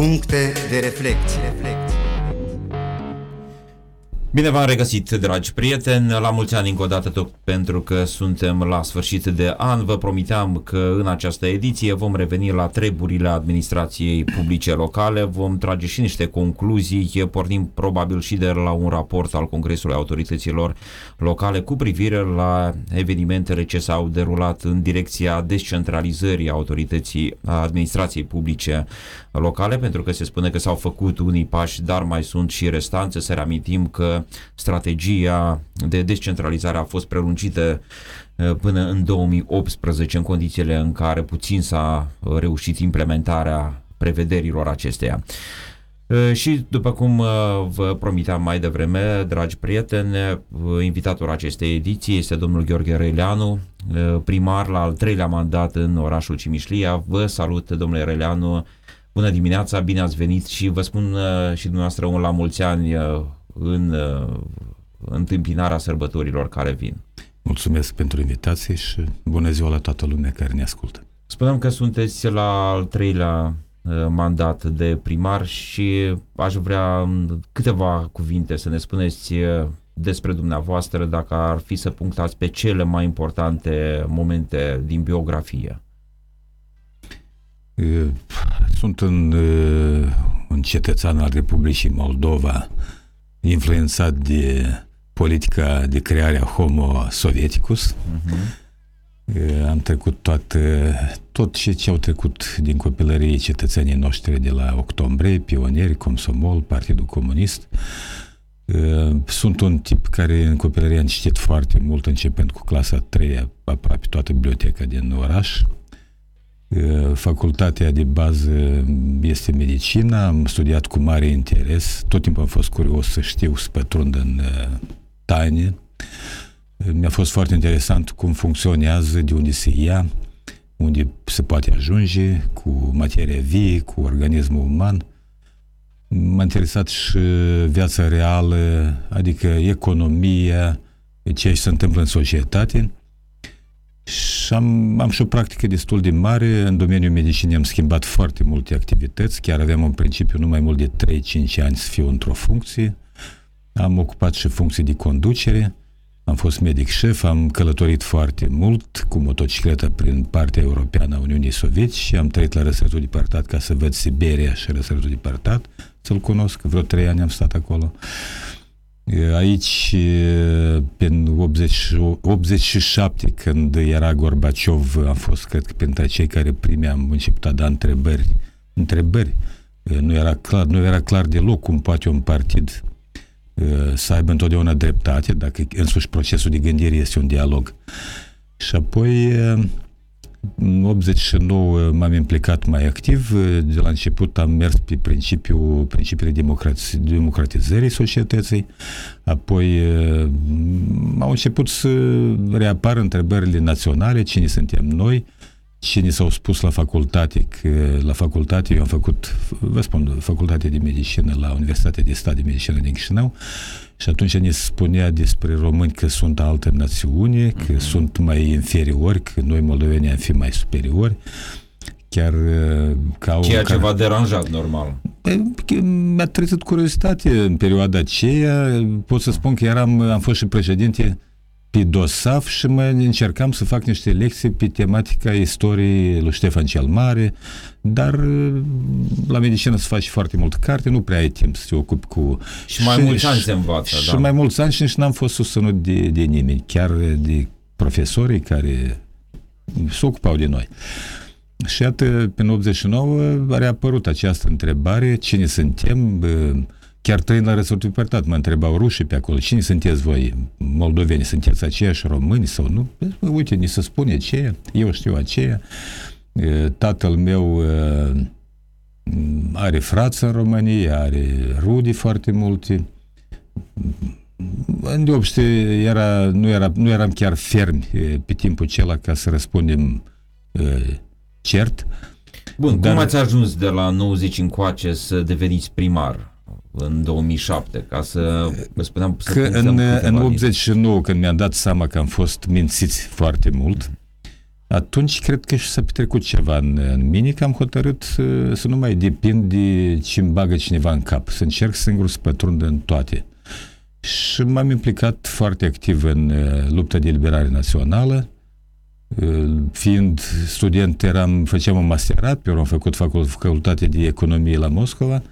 Puncte de reflecție. Bine v-am regăsit, dragi prieteni, la mulți ani încă o dată tot pentru că suntem la sfârșit de an. Vă promiteam că în această ediție vom reveni la treburile administrației publice locale, vom trage și niște concluzii, pornim probabil și de la un raport al Congresului Autorităților Locale cu privire la evenimentele ce s-au derulat în direcția descentralizării autorității administrației publice locale, pentru că se spune că s-au făcut unii pași, dar mai sunt și restanțe. Să reamintim că strategia de descentralizare a fost prelungită uh, până în 2018 în condițiile în care puțin s-a uh, reușit implementarea prevederilor acesteia. Uh, și după cum vă promiteam mai devreme, dragi prieteni, invitatul acestei ediții este domnul Gheorghe Releanu, primar la al treilea mandat în orașul Cimișlia. Vă salut, domnule Releanu, bună dimineața, bine ați venit și vă spun și dumneavoastră un la mulți ani în uh, întâmpinarea sărbătorilor care vin. Mulțumesc pentru invitație și bună ziua la toată lumea care ne ascultă. Spunem că sunteți la al treilea uh, mandat de primar și aș vrea câteva cuvinte să ne spuneți uh, despre dumneavoastră dacă ar fi să punctați pe cele mai importante momente din biografie. Sunt un, un cetățean al Republicii Moldova influențat de politica de creare a Homo Sovieticus. Uh-huh. Am trecut toată, tot ce, ce au trecut din copilărie cetățenii noștri de la octombrie, pionieri, Comsomol, Partidul Comunist. Sunt un tip care în copilărie am citit foarte mult, începând cu clasa 3 aproape toată biblioteca din oraș. Facultatea de bază este medicina, am studiat cu mare interes, tot timpul am fost curios să știu, să pătrund în taine. Mi-a fost foarte interesant cum funcționează, de unde se ia, unde se poate ajunge cu materia vie, cu organismul uman. M-a interesat și viața reală, adică economia, ce se întâmplă în societate și am, am și o practică destul de mare. În domeniul medicinii am schimbat foarte multe activități. Chiar aveam în principiu nu mai mult de 3-5 ani să fiu într-o funcție. Am ocupat și funcții de conducere. Am fost medic șef, am călătorit foarte mult cu motocicleta prin partea europeană a Uniunii Sovietice și am trăit la răsăritul de partat ca să văd Siberia și răsăritul de partat, să-l cunosc, vreo trei ani am stat acolo. Uh, Aici, prin 80, 87, când era Gorbaciov, am fost, cred că, printre cei care primi am început a da întrebări. Întrebări. Nu era clar, nu era clar deloc cum poate un partid să aibă întotdeauna dreptate, dacă însuși procesul de gândire este un dialog. Și apoi în 89 m-am implicat mai activ. De la început am mers pe principiul, principiile democrati- democratizării societății. Apoi au început să reapară întrebările naționale, cine suntem noi, cine s-au spus la facultate, că la facultate eu am făcut, vă spun, facultate de medicină la Universitatea de Stat de Medicină din Chișinău și atunci ne spunea despre români că sunt altă națiune, că uh-huh. sunt mai inferiori, că noi moldoveni am fi mai superiori. Chiar uh, ca o, Ceea ce v-a deranjat, normal. Mi-a trezit curiozitate în perioada aceea. Pot să spun că eram, am fost și președinte pe DOSAF și mă încercam să fac niște lecții pe tematica istoriei lui Ștefan cel Mare, dar la medicină se face foarte mult carte, nu prea ai timp să te ocupi cu... Și mai și, mulți ani se învață, și da. mai mulți ani și nici n-am fost susținut de, de nimeni, chiar de profesorii care se ocupau de noi. Și iată, în 89 a reapărut această întrebare, cine suntem, Chiar trăind la Răsăritul Părtat, mă întrebau rușii pe acolo, cine sunteți voi, moldoveni, sunteți aceiași români sau nu? Uite, ni se spune aceea, eu știu aceea. Tatăl meu are frață în România, are rudi foarte multe. În deopște era, nu, era, nu eram chiar fermi pe timpul acela ca să răspundem cert. Bun, dar... cum ați ajuns de la 90 încoace să deveniți primar? În 2007, ca să vă spuneam să că în, în 89, când mi-am dat seama că am fost mințiți foarte mult, atunci cred că și s-a petrecut ceva în, în mine, că am hotărât să, să nu mai depind de ce îmi bagă cineva în cap, să încerc singur să pătrund în toate. Și m-am implicat foarte activ în lupta de eliberare națională, fiind student, eram, făceam un masterat, pe urmă am făcut facultate de economie la Moscova,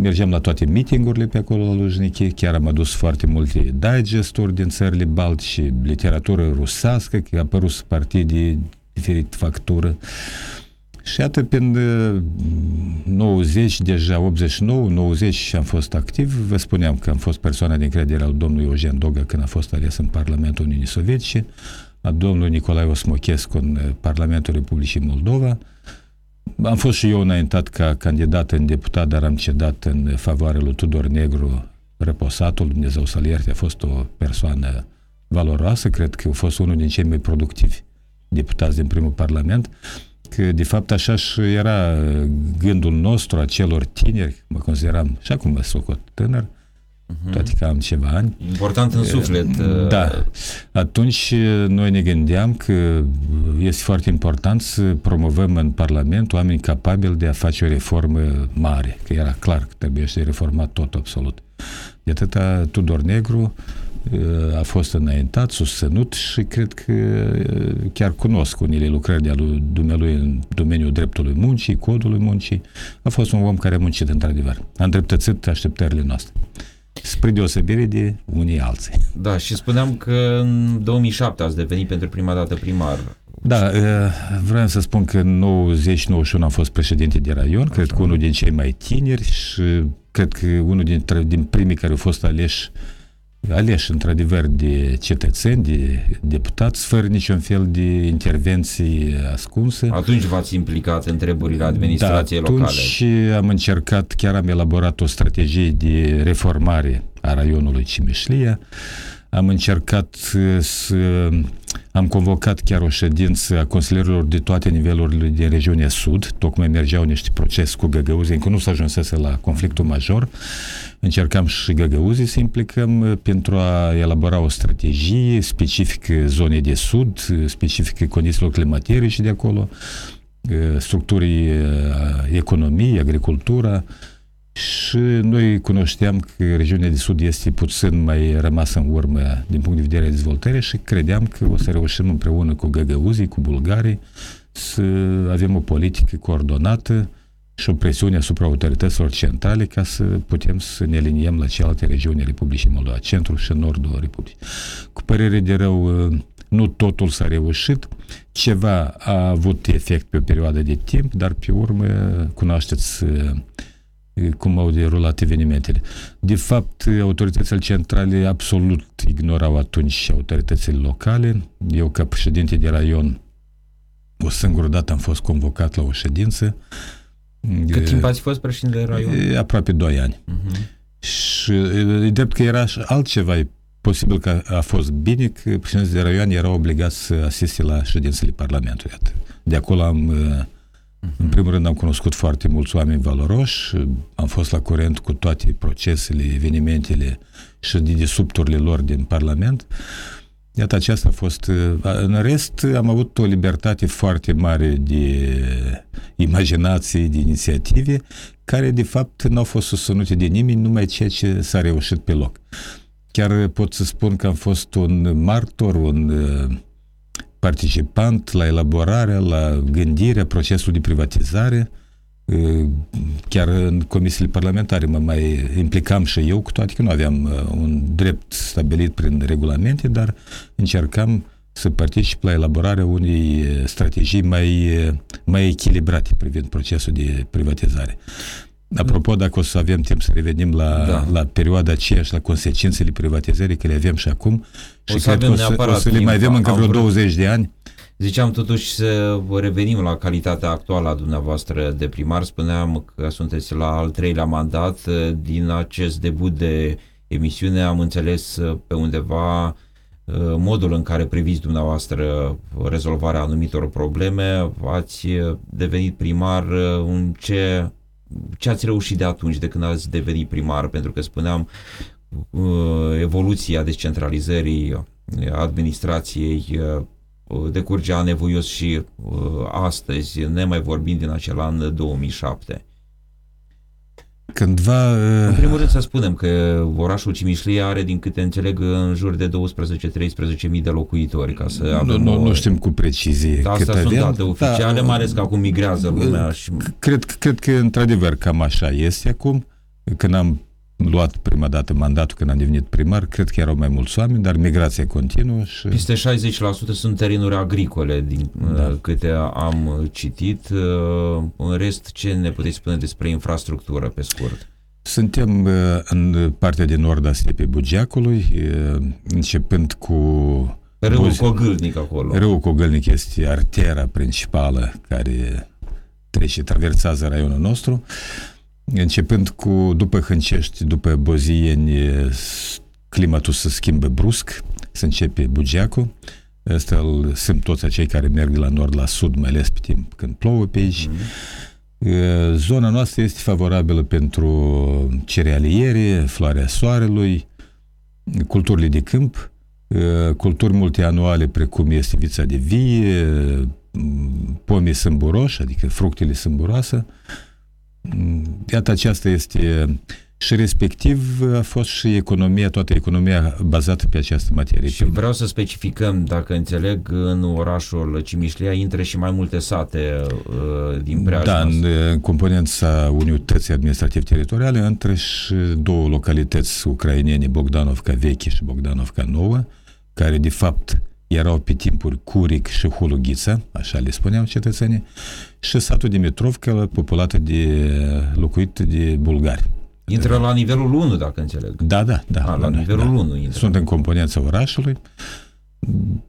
mergeam la toate meetingurile pe acolo la Lujnichi, chiar am adus foarte multe digesturi din țările baltice, literatură rusească, că a apărut partii de diferit factură. Și atât prin 90, deja 89, 90 am fost activ. Vă spuneam că am fost persoana din credere al domnului Eugen Dogă când a fost ales în Parlamentul Uniunii Sovietice a domnului Nicolae Osmochescu în uh, Parlamentul Republicii Moldova. Am fost și eu înaintat ca candidat în deputat, dar am cedat în favoarea lui Tudor Negru, reposatul, Dumnezeu să-l ierte, a fost o persoană valoroasă, cred că a fost unul din cei mai productivi deputați din primul Parlament, că de fapt așa și era gândul nostru a celor tineri, mă consideram, și acum mă socot tânăr, uh-huh. toate că am ceva ani. Important în suflet. Da. Uh, Atunci noi ne gândeam că este foarte important să promovăm în Parlament oameni capabili de a face o reformă mare, că era clar că trebuie să reformat tot absolut. De atâta Tudor Negru uh, a fost înaintat, susținut și cred că uh, chiar cunosc unele lucrări de lui dumnealui în domeniul dreptului muncii, codului muncii. A fost un om care a muncit într-adevăr. A îndreptățit așteptările noastre spre deosebire de unii alții. Da, și spuneam că în 2007 ați devenit pentru prima dată primar. Da, vreau să spun că în 90-91 am fost președinte de raion, Așa. cred că unul din cei mai tineri și cred că unul dintre, din primii care au fost aleși aleși într-adevăr de cetățeni, de deputați, fără niciun fel de intervenții ascunse. Atunci v-ați implicat în treburile administrației da, locale. atunci am încercat, chiar am elaborat o strategie de reformare a raionului Cimișlia, am încercat să am convocat chiar o ședință a consilierilor de toate nivelurile din regiunea Sud, tocmai mergeau niște procese cu găgăuzii, încă nu s-a ajunsese la conflictul major. Încercam și găgăuzii să implicăm uh, pentru a elabora o strategie specifică zonei de Sud, uh, specifică condițiilor climaterice de acolo, uh, structurii economiei, agricultura, și noi cunoșteam că regiunea de sud este puțin mai rămasă în urmă din punct de vedere a dezvoltării și credeam că o să reușim împreună cu găgăuzii, cu bulgarii, să avem o politică coordonată și o presiune asupra autorităților centrale ca să putem să ne aliniem la celelalte regiuni Republicii Moldova, centrul și nordul Republicii. Cu părere de rău, nu totul s-a reușit, ceva a avut efect pe o perioadă de timp, dar pe urmă cunoașteți cum au derulat evenimentele. De fapt, autoritățile centrale absolut ignorau atunci autoritățile locale. Eu, ca președinte de raion, o singură dată am fost convocat la o ședință. Cât timp ați fost președinte de raion? Aproape 2 ani. Uh-huh. Și e drept că era și altceva. E posibil că a fost bine că președintele de raion era obligat să asiste la ședințele Parlamentului. De acolo am Uh-huh. În primul rând am cunoscut foarte mulți oameni valoroși, am fost la curent cu toate procesele, evenimentele și dedesubturile lor din Parlament. Iată, aceasta a fost... În rest, am avut o libertate foarte mare de imaginație, de inițiative, care, de fapt, nu au fost susținute de nimeni, numai ceea ce s-a reușit pe loc. Chiar pot să spun că am fost un martor, un participant la elaborarea, la gândirea procesului de privatizare. Chiar în comisiile parlamentare mă mai implicam și eu, cu toate că nu aveam un drept stabilit prin regulamente, dar încercam să particip la elaborarea unei strategii mai, mai echilibrate privind procesul de privatizare. Apropo, dacă o să avem timp să revenim la, da. la perioada aceea și la consecințele privatizării, că le avem și acum, și o să cred că o să, o să le mai avem încă vreo 20 de ani. Ziceam totuși să revenim la calitatea actuală a dumneavoastră de primar. Spuneam că sunteți la al treilea mandat. Din acest debut de emisiune am înțeles pe undeva uh, modul în care priviți dumneavoastră rezolvarea anumitor probleme. Ați devenit primar în ce ce ați reușit de atunci, de când ați devenit primar? Pentru că spuneam, uh, evoluția descentralizării administrației uh, uh, decurge anevoios și uh, astăzi, ne mai vorbim din acel an 2007? Cândva... În primul rând să spunem că orașul Cimișlie are, din câte înțeleg, în jur de 12-13 mii de locuitori, ca să avem nu, o... nu știm cu precizie da, cât Asta sunt avem. date oficiale, Da, mai ales că acum migrează lumea și... Cred, cred că într-adevăr cam așa este acum. Când am luat prima dată mandatul, când am devenit primar, cred că erau mai mulți oameni, dar migrația continuă și... Peste 60% sunt terenuri agricole, din Da. da. câte am citit. Uh, În rest, ce ne puteți spune despre infrastructură, pe scurt? Suntem uh, în partea de nord a stepei Bugeacului, uh, începând cu Râul Buzi- Cogâlnic acolo. Râul Cogălnic este artera principală care trece, traversează raionul nostru. Începând cu, după Hâncești, după Bozieni, s- climatul se schimbă brusc, se începe Bugeacul. Ăsta îl simt toți acei care merg de la nord la sud, mai ales pe timp când plouă pe aici. E, Zona noastră este favorabilă pentru cerealiere, floarea soarelui, culturile de câmp, e, culturi multianuale precum este vița de vie, m, pomii sâmburoși, adică fructele sâmburoase. M, Iată, aceasta este și respectiv a fost și economia, toată economia bazată pe această materie Și primă. vreau să specificăm, dacă înțeleg, în orașul Cimișlia intră și mai multe sate uh, din preajma Da, asta. în, în componența unității administrativ-teritoriale între și două localități ucrainene, Bogdanovka Veche și Bogdanovka Nouă, care de fapt erau pe timpuri Curic și Hulughița, așa le spuneau cetățenii, și satul Dimitrovca, populată de, locuit de bulgari. Intră la nivelul 1, dacă înțeleg. Da, da, da. A, la da, nivelul da. 1 intră. Sunt în componența orașului.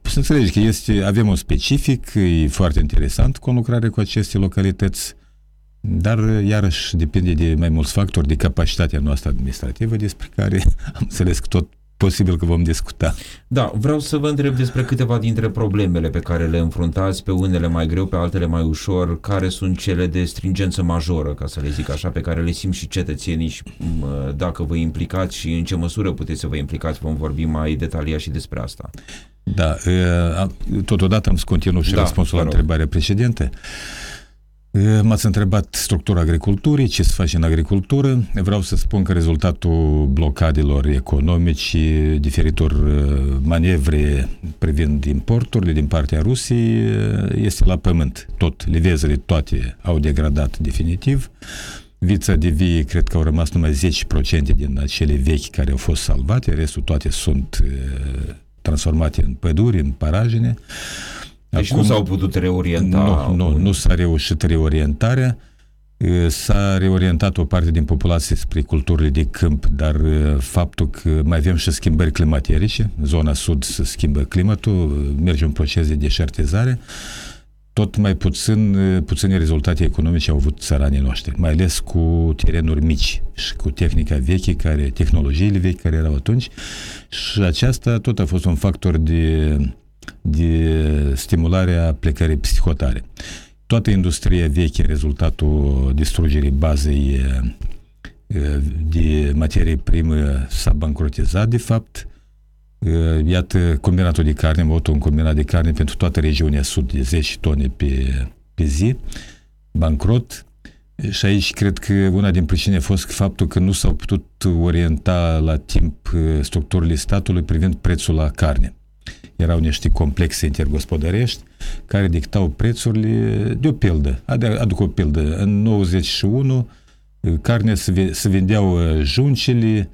Să înțelegi că este, avem un specific, e foarte interesant conlucrare cu aceste localități, dar iarăși depinde de mai mulți factori, de capacitatea noastră administrativă, despre care am înțeles că tot posibil că vom discuta. Da, vreau să vă întreb despre câteva dintre problemele pe care le înfruntați, pe unele mai greu, pe altele mai ușor, care sunt cele de stringență majoră, ca să le zic așa, pe care le simt și cetățenii și m, dacă vă implicați și în ce măsură puteți să vă implicați, vom vorbi mai detaliat și despre asta. Da, e, a- totodată am să continuu și Da, răspunsul vă la rog. întrebarea precedentă. E, M-ați întrebat structura agriculturii, ce se face în agricultură. Vreau să spun că rezultatul blocadelor economici și diferitor e, manevre privind importurile din partea Rusiei e, este la pământ. Tot, livezele toate au degradat definitiv. Vița de vie, cred că au rămas numai 10% din acele vechi care au fost salvate, restul toate sunt e, transformate în păduri, în paragine. Deci nu s-au putut reorienta. Nu, nu, nu s-a reușit reorientarea. E, S-a reorientat o parte din populație spre culturile de câmp, dar e, faptul că mai avem și schimbări climaterice, zona sud se schimbă climatul, merge un proces de deșertizare, tot mai puțin, e, puține rezultate economice au avut țăranii noștri, mai ales cu terenuri mici și cu tehnica veche, care, tehnologiile vechi care erau atunci și aceasta tot a fost un factor de de stimularea plecării psihotare. Toată industria veche, rezultatul distrugerii bazei e, de materie primă s-a bancrotizat, de fapt. E, Iată, combinatul de carne, am avut un combinat de carne pentru toată regiunea sud de 10 tone pe, pe zi, bancrot. Și aici cred că una din pricine a fost faptul că nu s-au putut orienta la timp e, structurile statului privind prețul la carne erau niște complexe intergospodărești care dictau prețurile de o pildă. Ade- Aduc o pildă. În 91 carne se, ve- se vindeau uh, juncele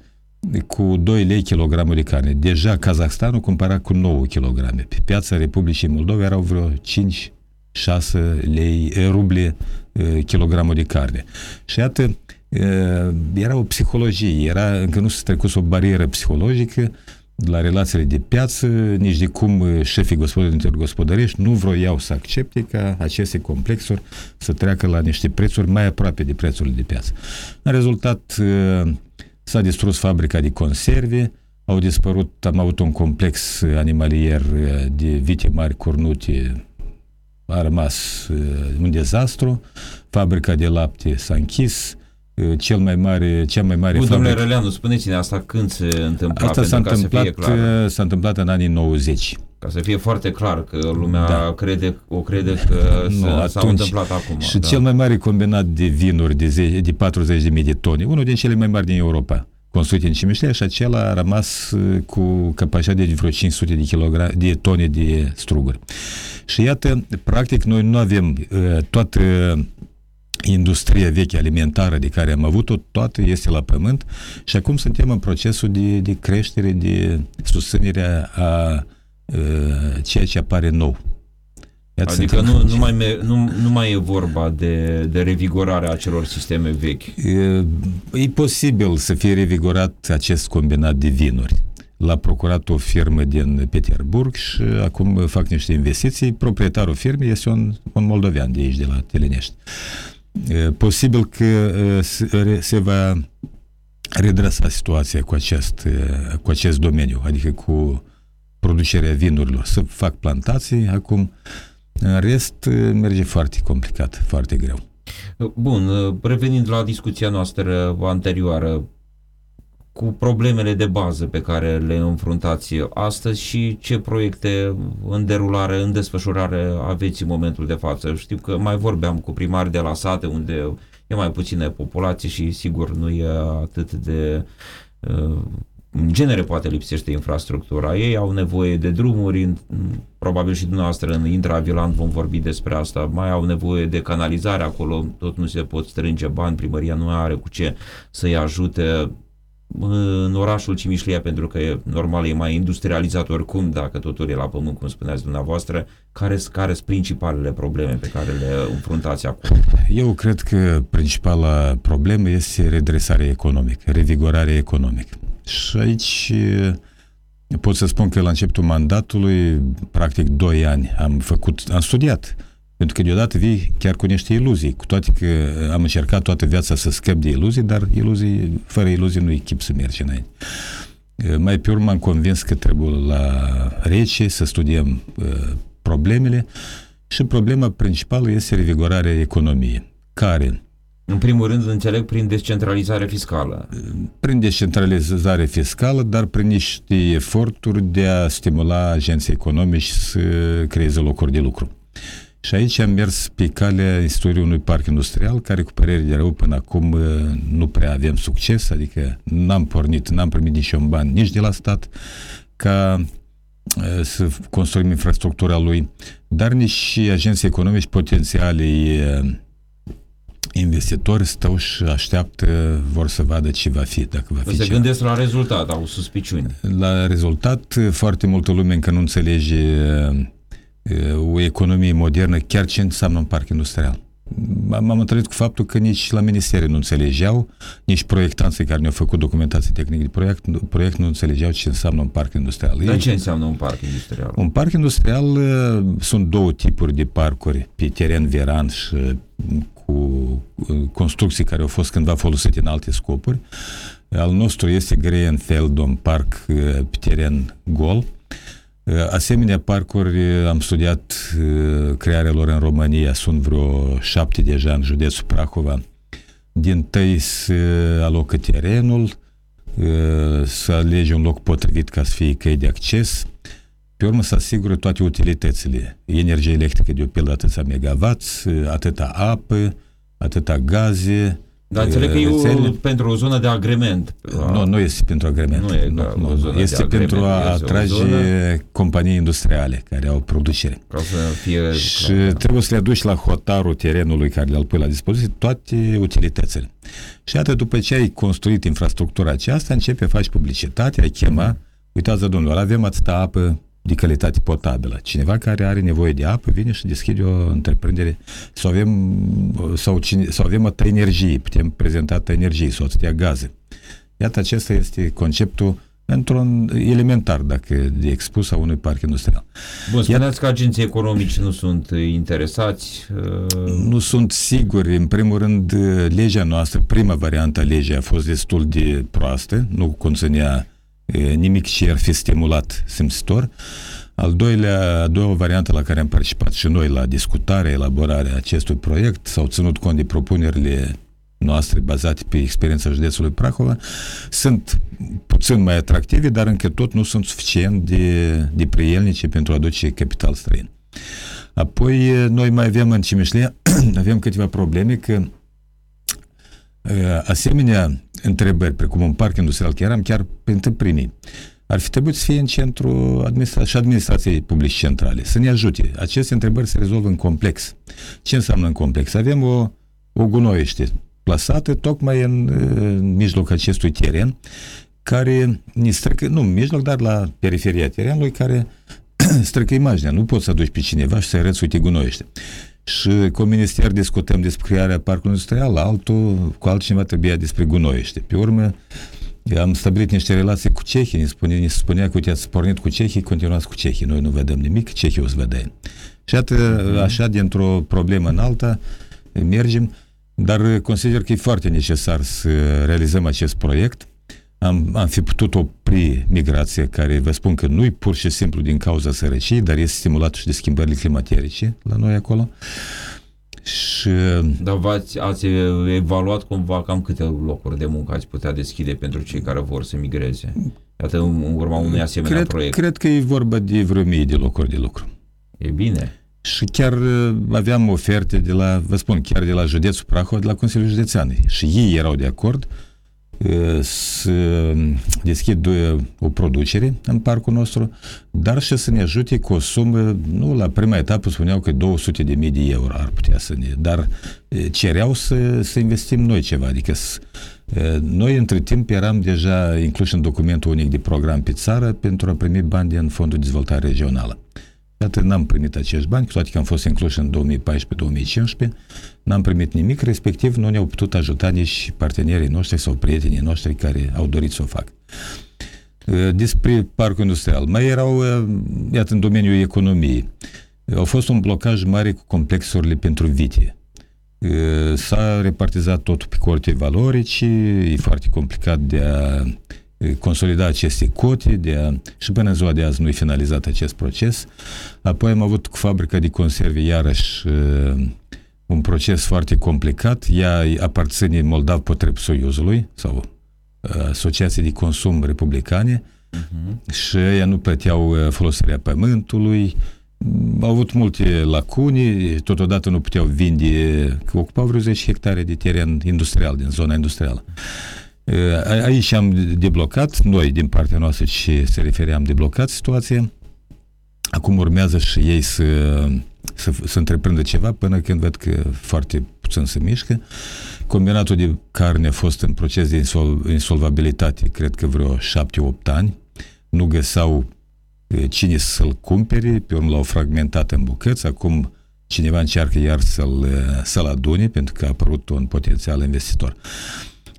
cu 2 lei kilogramul de carne. Deja Kazahstanul cumpăra cu 9 kg. Pe piața Republicii Moldova erau vreo 5 6 lei, eh, ruble eh, kilogramul de carne. Și iată, eh, era o psihologie, era, încă nu se trecut o barieră psihologică la relațiile de piață, nici de cum eh, șefii gospodării gospodărești nu vroiau să accepte ca aceste complexuri să treacă la niște prețuri mai aproape de prețurile de piață. În rezultat, eh, s-a distrus fabrica de conserve, au dispărut, am avut un complex animalier eh, de vite mari cornute, a rămas uh, un dezastru, fabrica de lapte s-a închis, uh, cel mai mare, cea mai mare Bun, domnule fabrică... Răleanu, spuneți-ne asta când se întâmpla, Asta s-a pentru ca să fie întâmplat, clar. uh, s-a întâmplat în anii 90. Ca să fie foarte clar că lumea da. crede, o crede că nu, s-a atunci, întâmplat acum. Și da. cel mai mare combinat de vinuri de, 10, de 40.000 de tone, unul din cele mai mari din Europa, construit în Cimișlea și acela a rămas uh, cu capacitate de vreo 500 de, kilogram, de tone de struguri. Și iată, practic, noi nu avem uh, toată industria veche alimentară de care am avut-o, toată este la pământ și acum suntem în procesul de, de creștere, de susținere a ceea ce apare nou. Iată adică nu, nu, mai, nu, nu mai e vorba de, de revigorarea acelor sisteme vechi. E, e posibil să fie revigorat acest combinat de vinuri. L-a procurat o firmă din Peterburg și acum fac niște investiții. Proprietarul firmei este un, un moldovean de aici, de la Telenești. E, posibil că se, se va redresa situația cu acest, cu acest domeniu, adică cu producerea vinurilor, să fac plantații acum. În rest, merge foarte complicat, foarte greu. Bun, revenind la discuția noastră anterioară, cu problemele de bază pe care le înfruntați astăzi și ce proiecte în derulare, în desfășurare aveți în momentul de față. Știu că mai vorbeam cu primari de la sate unde e mai puține populație și sigur nu e atât de uh, în genere poate lipsește infrastructura. Ei au nevoie de drumuri, probabil și dumneavoastră în intravilant vom vorbi despre asta, mai au nevoie de canalizare acolo, tot nu se pot strânge bani, primăria nu are cu ce să-i ajute în orașul Cimișlia, pentru că e, normal e mai industrializat oricum, dacă totul e la pământ, cum spuneați dumneavoastră, care sunt principalele probleme pe care le înfruntați acum? Eu cred că principala problemă este redresarea economică, revigorarea economică. Și aici pot să spun că la începutul mandatului, practic 2 ani, am făcut, am studiat. Pentru că deodată vii chiar cu niște iluzii, cu toate că am încercat toată viața să scăp de iluzii, dar iluzii, fără iluzii nu e chip să mergi înainte. Mai pe urmă am convins că trebuie la rece să studiem problemele și problema principală este revigorarea economiei, care în primul rând, înțeleg prin descentralizare fiscală. Prin descentralizare fiscală, dar prin niște eforturi de a stimula agenții economici să creeze locuri de lucru. Și aici am mers pe calea istoriei unui parc industrial, care cu părere de rău până acum nu prea avem succes, adică n-am pornit, n-am primit niciun bani nici de la stat ca să construim infrastructura lui, dar nici agenții economici potențiale investitori stau și așteaptă, vor să vadă ce va fi, dacă va fi Se ceva. gândesc la rezultat, au suspiciuni. La rezultat, foarte multă lume încă nu înțelege o economie modernă, chiar ce înseamnă un parc industrial. M-am întâlnit cu faptul că nici la ministere nu înțelegeau, nici proiectanții care ne-au făcut documentație tehnică de proiect, proiect nu înțelegeau ce înseamnă un parc industrial. Dar ce înseamnă un parc industrial? Un parc industrial sunt două tipuri de parcuri, pe teren veran și cu construcții care au fost cândva folosite în alte scopuri. Al nostru este Greenfeld, un parc pe teren gol. Asemenea parcuri am studiat crearea lor în România, sunt vreo șapte deja în județul Prahova. Din tăi să alocă terenul, să alege un loc potrivit ca să fie căi de acces, pe urmă să asigure toate utilitățile. Energie electrică de o pildă atâția megawatts, atâta apă, atâta gaze, dar înțeleg că e pentru o zonă de agrement. Nu, nu este pentru agrement. Nu e nu, nu, o zonă Este de pentru a atrage zonă... companii industriale care au producere. Ca să fie și clar, da. trebuie să le aduci la hotarul terenului care le-al pui la dispoziție toate utilitățile. Și atât după ce ai construit infrastructura aceasta, începe, faci publicitate, ai chema, uitați, domnule, avem atâta apă, de calitate potabilă. Cineva care are nevoie de apă vine și deschide o întreprindere sau avem, sau, cine, sau avem atâta energie, putem prezenta atâta energie sau atâtea gaze. Iată, acesta este conceptul într-un elementar, dacă de expus a unui parc industrial. Bun, spuneați că agenții economici nu sunt interesați? Uh... Nu sunt siguri. În primul rând, legea noastră, prima variantă a legii a fost destul de proastă, nu conținea nimic ce ar fi stimulat simțitor. Al doilea, a doua variantă la care am participat și noi la discutarea, elaborarea acestui proiect, s-au ținut cont de propunerile noastre bazate pe experiența județului Prahova sunt puțin mai atractive, dar încă tot nu sunt suficient de, de prielnice pentru a aduce capital străin. Apoi, noi mai avem în Cimișlea, avem câteva probleme că asemenea întrebări, precum un parc industrial, chiar am chiar printre primii, ar fi trebuit să fie în centru administra- și administrației publice centrale, să ne ajute. Aceste întrebări se rezolvă în complex. Ce înseamnă în complex? Avem o, o gunoiește plasată tocmai în, în mijlocul acestui teren, care ne străcă, nu în mijloc, dar la periferia terenului, care străcă imaginea. Nu poți să aduci pe cineva și să arăți, uite, gunoiește. Și cu minister discutăm despre crearea parcului industrial, altul, cu altcineva trebuia despre gunoiește. Pe urmă, am stabilit niște relații cu cehii, ne, spune, ne spunea că, uite, ați pornit cu cehii, continuați cu cehii. Noi nu vedem nimic, cehii o să vedem. Și atât, așa, dintr-o problemă în alta, mergem, dar consider că e foarte necesar să realizăm acest proiect. Am, am fi putut opri migrația, care vă spun că nu e pur și simplu din cauza sărăciei, dar este stimulat și de schimbările climaterice la noi acolo. Și... Dar v-ați, ați evaluat cumva cam câte locuri de muncă ați putea deschide pentru cei care vor să migreze? Iată, în urma unui asemenea cred, proiect. Cred că e vorba de vreo mie de locuri de lucru. E bine. Și chiar aveam oferte de la, vă spun, chiar de la județul Prahova, de la Consiliul Județean. Și ei erau de acord să deschid o producere în parcul nostru, dar și să ne ajute cu o sumă, nu la prima etapă spuneau că 200 de mii de euro ar putea să ne, dar cereau să, să investim noi ceva, adică să, noi între timp eram deja incluși în documentul unic de program pe țară pentru a primi bani din Fondul de Dezvoltare Regională. Iată, n-am primit acești bani, cu toate că am fost incluși în 2014-2015, n-am primit nimic, respectiv nu ne-au putut ajuta nici partenerii noștri sau prietenii noștri care au dorit să o facă. Despre parcul industrial. Mai erau, iată, în domeniul economiei. Au fost un blocaj mare cu complexurile pentru vitie. S-a repartizat totul pe corte valorici, e foarte complicat de a consolida aceste cote de a, și până în ziua de azi nu e finalizat acest proces. Apoi am avut cu fabrica de conserve iarăși un proces foarte complicat. Ea aparține Moldav Potreb Soiuzului sau Asociații de Consum Republicane uh-huh. și ea nu plăteau folosirea pământului, au avut multe lacune, totodată nu puteau vinde, că ocupau vreo 10 hectare de teren industrial, din zona industrială. Aici am deblocat, noi din partea noastră ce se referea am deblocat situația. Acum urmează și ei să, să, să întreprindă ceva până când văd că foarte puțin se mișcă. Combinatul de carne a fost în proces de insol, insolvabilitate, cred că vreo 7-8 ani. Nu găsau cine să-l cumpere, pe urmă l-au fragmentat în bucăți, acum cineva încearcă iar să-l, să-l adune pentru că a apărut un potențial investitor.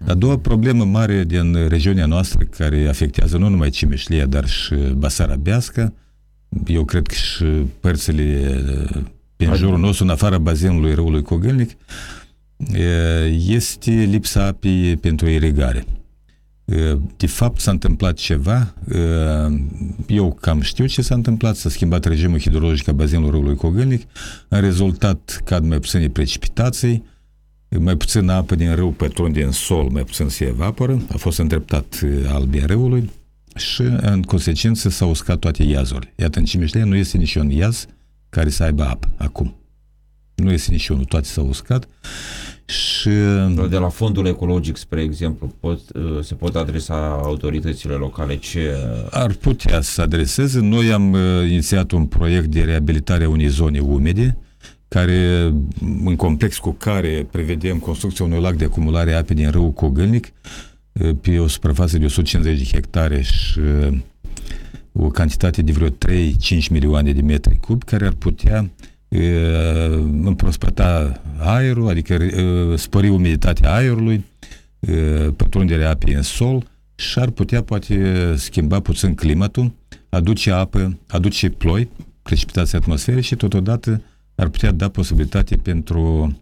A doua problemă mare din regiunea noastră, care afectează nu numai Cimișlia, dar și Basarabească, eu cred că și părțile pe jurul nostru, în afara bazinului râului Cogâlnic, este lipsa apei pentru irigare. De fapt, s-a întâmplat ceva, eu cam știu ce s-a întâmplat, s-a schimbat regimul hidrologic a bazinului râului Cogâlnic, în rezultat cad mai puține precipitații, mai puțin apă din râu pătrunde în sol, mai puțin se evaporă, a fost îndreptat albia râului și în consecință s-au uscat toate iazurile. Iată, în Cimișlea nu este niciun iaz care să aibă apă acum. Nu este niciunul, toate s-au uscat și... De la fondul ecologic, spre exemplu, pot, se pot adresa autoritățile locale ce... Ar putea să adreseze. Noi am inițiat un proiect de reabilitare a unei zone umede, care, în complex cu care prevedem construcția unui lac de acumulare a apei din râul Cogâlnic, pe o suprafață de 150 de hectare și o cantitate de vreo 3-5 milioane de metri cub, care ar putea împrospăta aerul, adică spori umiditatea aerului, pătrunderea apei în sol și ar putea poate schimba puțin climatul, aduce apă, aduce ploi, precipitații atmosferice și totodată ar putea da posibilitate pentru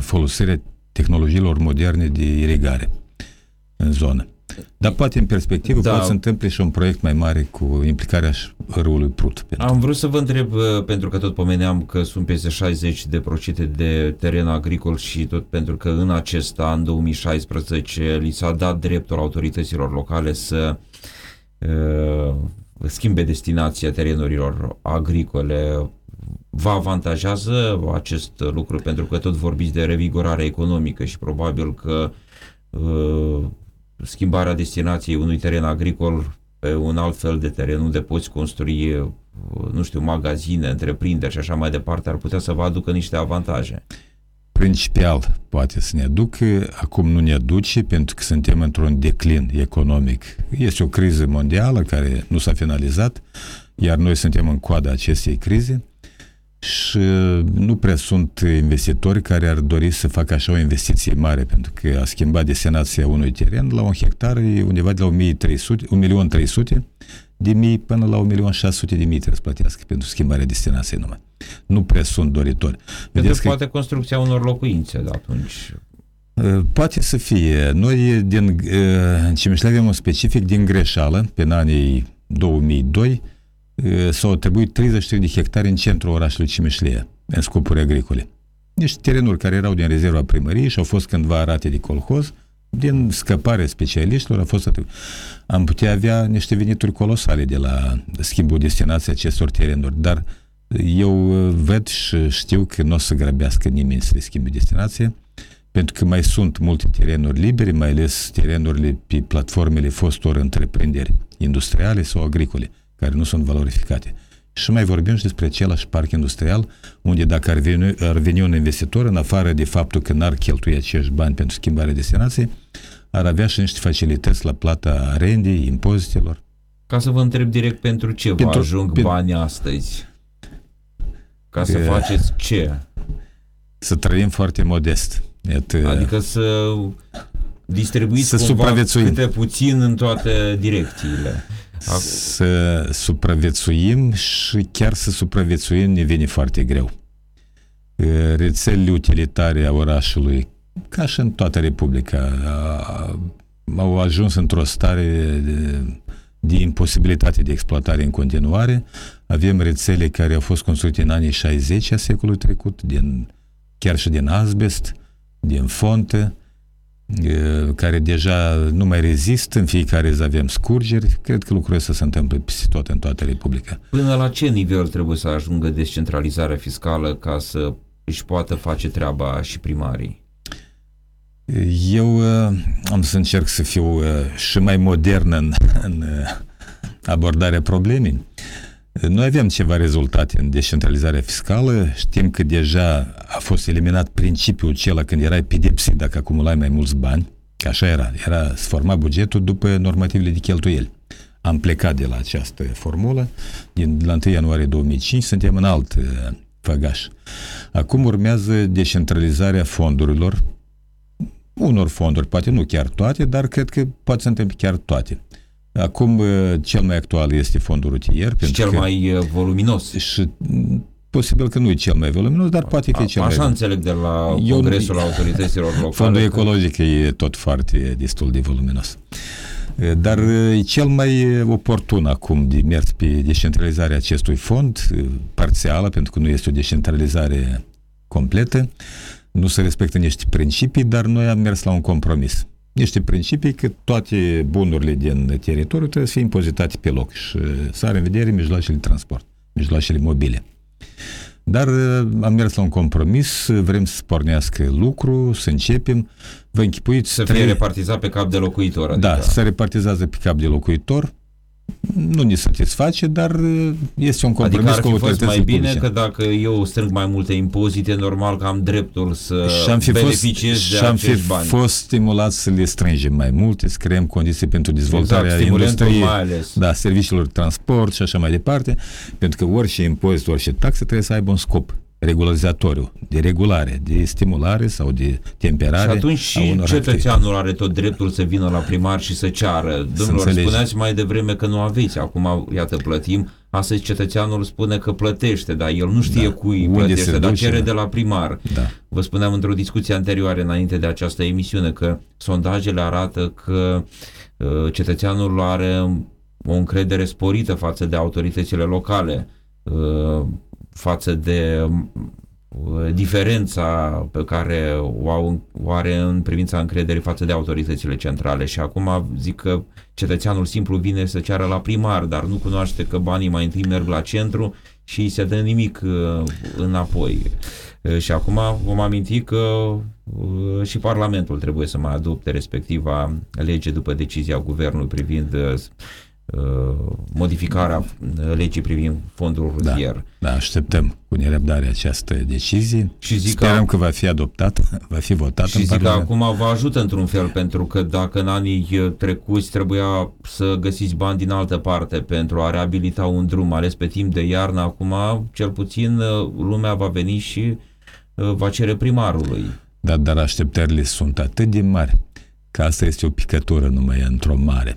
folosirea tehnologiilor moderne de irigare în zonă. Dar poate în perspectivă Da. poate să întâmple și un proiect mai mare cu implicarea și râului Prut. Pentru Am vrut să vă întreb, uh, pentru că tot pomeneam că sunt peste 60 de procente de teren agricol și tot pentru că în acest an 2016 li s-a dat dreptul autorităților locale să uh, schimbe destinația terenurilor agricole. Vă avantajează acest lucru pentru că tot vorbiți de revigorare economică și probabil că uh, schimbarea destinației unui teren agricol pe un alt fel de teren unde poți construi, uh, nu știu, magazine, întreprinderi și așa mai departe, ar putea să vă aducă niște avantaje. principial poate să ne aducă, acum nu ne aduce pentru că suntem într-un declin economic. Este o criză mondială care nu s-a finalizat, iar noi suntem în coada acestei crize și nu prea sunt investitori care ar dori să facă așa o investiție mare, pentru că a schimbat destinația unui teren la un hectar e undeva de la 1300, 1.300.000 de mii până la 1.600.000 de mii trebuie să plătească pentru schimbarea destinației numai. Nu prea sunt doritori. Pentru că poate construcția unor locuințe de atunci. Uh, Poate să fie. Noi din, uh, în Cimeșle avem un specific din greșeală, pe anii 2002, uh, s-au atribuit 33 de hectare în centrul orașului Cimeșlea, în scopuri agricole. Niște terenuri care erau din rezerva primăriei și au fost cândva arate de colhoz, din scăpare specialiștilor a fost atribuit. Am putea avea niște venituri colosale de la schimbul destinației acestor terenuri, dar eu uh, ved și știu că nu o să grăbească nimeni să le schimbe destinația, pentru că mai sunt multe terenuri libere, mai ales terenurile pe platformele fostor întreprinderi industriale sau agricole, care nu sunt valorificate. Și mai vorbim și despre același parc industrial, unde dacă ar veni, ar veni un investitor, în afară de faptul că n-ar cheltui acești bani pentru schimbarea destinației, ar avea și niște facilități la plata arendii, impozitelor. Ca să vă întreb direct pentru ce vă Pentru- ajung pen- banii astăzi? Ca să E- faceți ce? Să trăim foarte modest. Iată, Adică să distribuiți Să cumva supraviețuim. câte puțin în toate direcțiile. Ac- să supraviețuim și chiar să supraviețuim ne vine foarte greu. E, Rețelele utilitare a orașului, ca și în toată Republica, a- au ajuns într-o stare de, de imposibilitate de exploatare în continuare. Avem rețele care au fost construite în anii 60 a secolului trecut, din, chiar și din asbest, din fonte, e, care deja nu mai rezistă, în fiecare zi avem scurgeri, cred că lucrurile ăsta se întâmplă peste tot în toată Republica. Până la ce nivel trebuie să ajungă descentralizarea fiscală ca să își poată face treaba și primarii? Eu uh, am să încerc să fiu uh, și mai modern în, în uh, abordarea problemei. Noi avem ceva rezultate în descentralizarea fiscală. Știm că deja a fost eliminat principiul acela când erai pedepsit dacă acumulai mai mulți bani. Că așa era. Era să forma bugetul după normativele de cheltuieli. Am plecat de la această formulă. Din la 1 ianuarie 2005 suntem în alt uh, făgaș. Acum urmează descentralizarea fondurilor unor fonduri, poate nu chiar toate, dar cred că poate să întâmple chiar toate. Acum, uh, cel mai actual este fondul rutier. Și pentru cel că, mai uh, voluminos. Și m, posibil că nu e cel mai voluminos, dar poate fi A- cel Așa mai înțeleg de la Eu- Congresul Autorităților Locale. Fondul că- ecologic e tot foarte destul de voluminos. Uh, Dar uh, e cel mai oportun acum de mers pe descentralizarea acestui fond, uh, parțială, pentru că nu este o descentralizare completă, nu se respectă niște principii, dar noi am mers la un compromis. Niște principii că toate bunurile din teritoriu trebuie să fie impozitate pe loc și uh, să are în vedere mijloacele de transport, mijloacele mobile. Dar uh, am mers la un compromis, uh, vrem să pornească lucru, să începem. Vă închipuiți Să fie repartizat pe cap de locuitor. Adică. da, se repartizează pe cap de locuitor. Nu ne satisface, dar uh, este un compromis Adică ar cu fi fost mai autoritățile bine publice. că dacă eu strâng mai multe impozite, normal că am dreptul să și am fi fost, beneficiez de și am fi acești bani. fost stimulați să le strângem mai multe, să creăm condiții pentru dezvoltarea exact, stimulentul industriei, mai ales. da, serviciilor de transport și așa mai departe, pentru că orice impozit, orice taxă trebuie să aibă un scop regularizatoriu, de regulare, de stimulare sau de temperare. Și atunci a și unor cetățeanul are tot dreptul să vină la primar și să ceară. Domnilor, înțelegi. spuneați mai devreme că nu aveți, acum, iată, plătim. Astăzi cetățeanul spune că plătește, dar el nu știe Da. cui Unde plătește, se dar duce, cere da. de la primar. Da. Vă spuneam într-o discuție anterioară înainte de această emisiune că sondajele arată că uh, cetățeanul are o încredere sporită față de autoritățile locale, uh, față de uh, diferența pe care o, au, o are în privința încrederii față de autoritățile centrale și acum zic că cetățeanul simplu vine să ceară la primar, dar nu cunoaște că banii mai întâi merg la centru și îi se dă nimic uh, înapoi. Uh, Și acum vom aminti că uh, și Parlamentul trebuie să mai adopte respectiva lege după decizia guvernului privind uh, uh, modificarea uh, legii privind fondul Da. rutier. Da, așteptăm cu nerăbdare această decizie. Și zic că- Sperăm că va fi adoptat, va fi votat Și în zic că Parlament. acum vă ajută într-un fel, pentru că dacă în anii uh, trecuți trebuia să găsiți bani din altă parte pentru a reabilita un drum, ales pe timp de iarnă, acum cel puțin uh, lumea va veni și uh, va cere primarului. Da, dar așteptările sunt atât de mari că asta este o picătură numai într-o mare.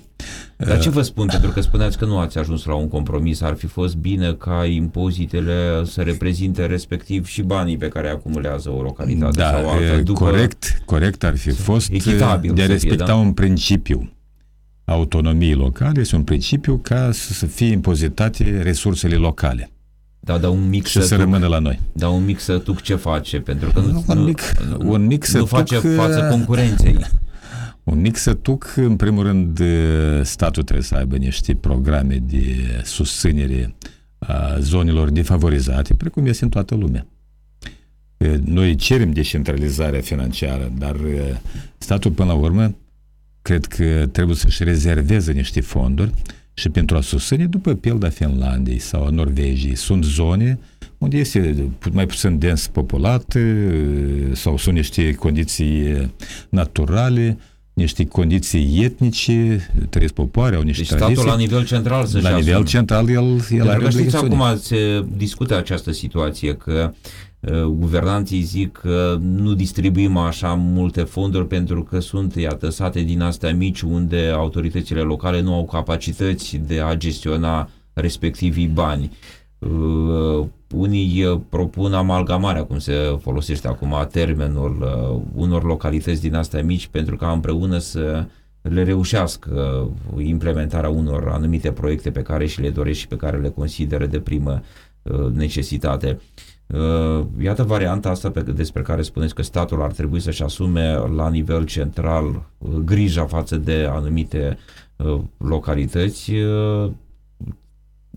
Dar ce vă spun? Pentru că spuneați că nu ați ajuns la un compromis. Ar fi fost bine ca impozitele să reprezinte respectiv și banii pe care acumulează o localitate Da, sau alta. e, După... corect, corect ar fi fost echitabil de a să fie, respecta da? un principiu. Autonomiei locale este un principiu ca să să fie impozitate resursele locale Da, dar un mic și să sătuc, rămână la noi. dar un mic sătuc ce face? Pentru că nu, Un nu, mic, un mic nu sătuc, face față uh, concurenței. Un mic sătuc, în primul rând, statul trebuie să aibă niște programe de susținere a zonelor defavorizate, precum este în toată lumea. Noi cerem descentralizarea financiară, dar statul, până la urmă, cred că trebuie să-și rezerveze niște fonduri și pentru a susține, după pilda Finlandei sau a Norvegiei, sunt zone unde este mai puțin dens populat sau sunt niște condiții naturale, niște condiții etnice, trăiesc popoare, au niște Deci tradiții. statul la nivel central să la nivel central el, el Pentru are că știți, obligațiuni. acum se discută această situație că uh, guvernanții zic că nu distribuim așa multe fonduri pentru că sunt, iată, sate din astea mici unde autoritățile locale nu au capacități de a gestiona respectivii bani. Uh, unii uh, propun amalgamarea, cum se folosește acum termenul, uh, unor localități din astea mici pentru ca împreună să le reușească implementarea unor anumite proiecte pe care și le doresc și pe care le consideră de primă uh, necesitate. Uh, Iată varianta asta pe, despre care spuneți că statul ar trebui să-și asume la nivel central uh, grija față de anumite uh, localități.